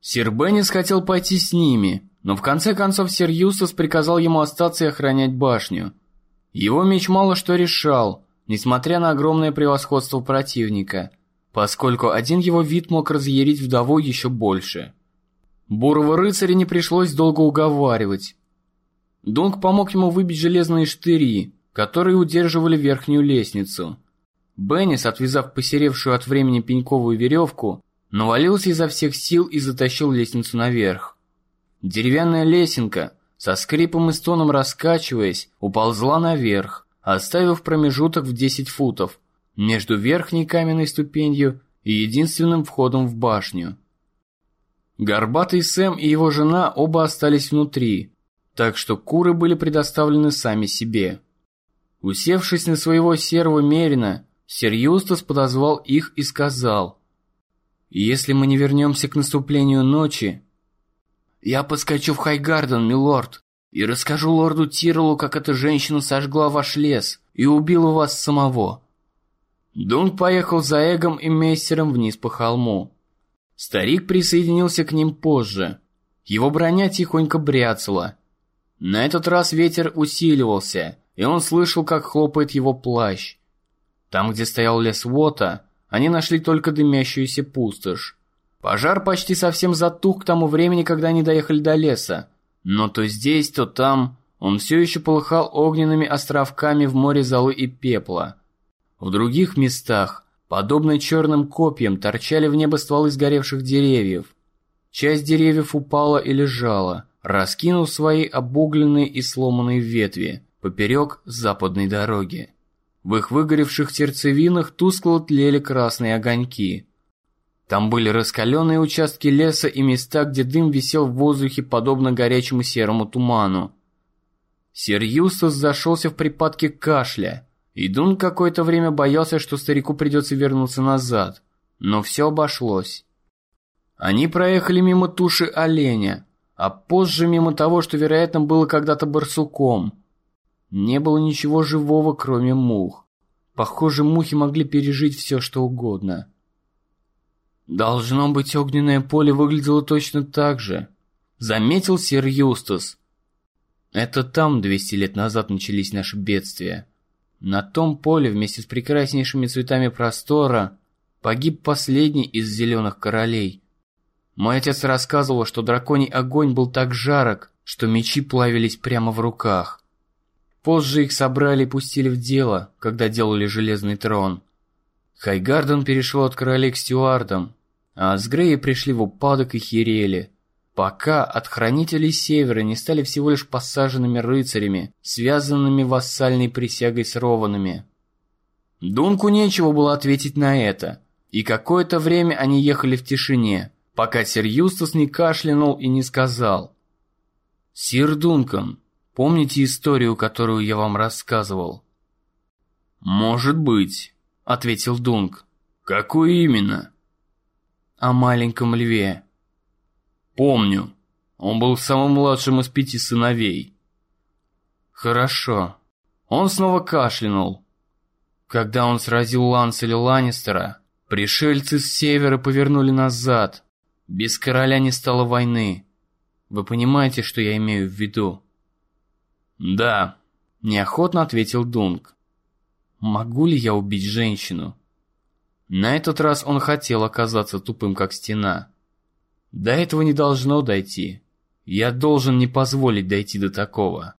Сир Беннис хотел пойти с ними, но в конце концов сир Юстас приказал ему остаться и охранять башню. Его меч мало что решал, несмотря на огромное превосходство противника, поскольку один его вид мог разъярить вдову еще больше. Бурого рыцаря не пришлось долго уговаривать. Дунк помог ему выбить железные штыри, которые удерживали верхнюю лестницу. Беннис, отвязав посеревшую от времени пеньковую веревку, навалился изо всех сил и затащил лестницу наверх. Деревянная лесенка, со скрипом и стоном раскачиваясь, уползла наверх, оставив промежуток в 10 футов между верхней каменной ступенью и единственным входом в башню. Горбатый Сэм и его жена оба остались внутри, так что куры были предоставлены сами себе. Усевшись на своего серого мерина, сэр Юстас подозвал их и сказал, «Если мы не вернемся к наступлению ночи, я подскочу в Хайгарден, милорд, и расскажу лорду Тиролу, как эта женщина сожгла ваш лес и убила вас самого». Дунк поехал за Эгом и Мессером вниз по холму. Старик присоединился к ним позже. Его броня тихонько бряцала. На этот раз ветер усиливался, и он слышал, как хлопает его плащ. Там, где стоял лес Вота, они нашли только дымящуюся пустошь. Пожар почти совсем затух к тому времени, когда они доехали до леса. Но то здесь, то там он все еще полыхал огненными островками в море золы и пепла. В других местах, подобно черным копьям, торчали в небо стволы сгоревших деревьев. Часть деревьев упала и лежала, раскинув свои обугленные и сломанные ветви поперек западной дороги. В их выгоревших сердцевинах тускло тлели красные огоньки. Там были раскаленные участки леса и места, где дым висел в воздухе, подобно горячему серому туману. Сир Юстас зашелся в припадке кашля, и Дун какое-то время боялся, что старику придется вернуться назад, но все обошлось. Они проехали мимо туши оленя, а позже мимо того, что, вероятно, было когда-то барсуком. Не было ничего живого, кроме мух. Похоже, мухи могли пережить все, что угодно. Должно быть, огненное поле выглядело точно так же. Заметил сэр Юстас. Это там 200 лет назад начались наши бедствия. На том поле вместе с прекраснейшими цветами простора погиб последний из зеленых королей. Мой отец рассказывал, что драконий огонь был так жарок, что мечи плавились прямо в руках. Позже их собрали и пустили в дело, когда делали железный трон. Хайгарден перешел от королей к стюардам, а Асгреи пришли в упадок и херели, пока от хранителей Севера не стали всего лишь посаженными рыцарями, связанными вассальной присягой с Рованами. Дунку нечего было ответить на это, и какое-то время они ехали в тишине, пока сир Юстас не кашлянул и не сказал. «Сир Дункан, помните историю, которую я вам рассказывал?» «Может быть», — ответил Дунк. «Какую именно?» о маленьком льве. Помню. Он был самым младшим из пяти сыновей. Хорошо. Он снова кашлянул. Когда он сразил Ланселя Ланнистера, пришельцы с севера повернули назад. Без короля не стало войны. Вы понимаете, что я имею в виду? Да, неохотно ответил Дунк. Могу ли я убить женщину? На этот раз он хотел оказаться тупым, как стена. До этого не должно дойти. Я должен не позволить дойти до такого.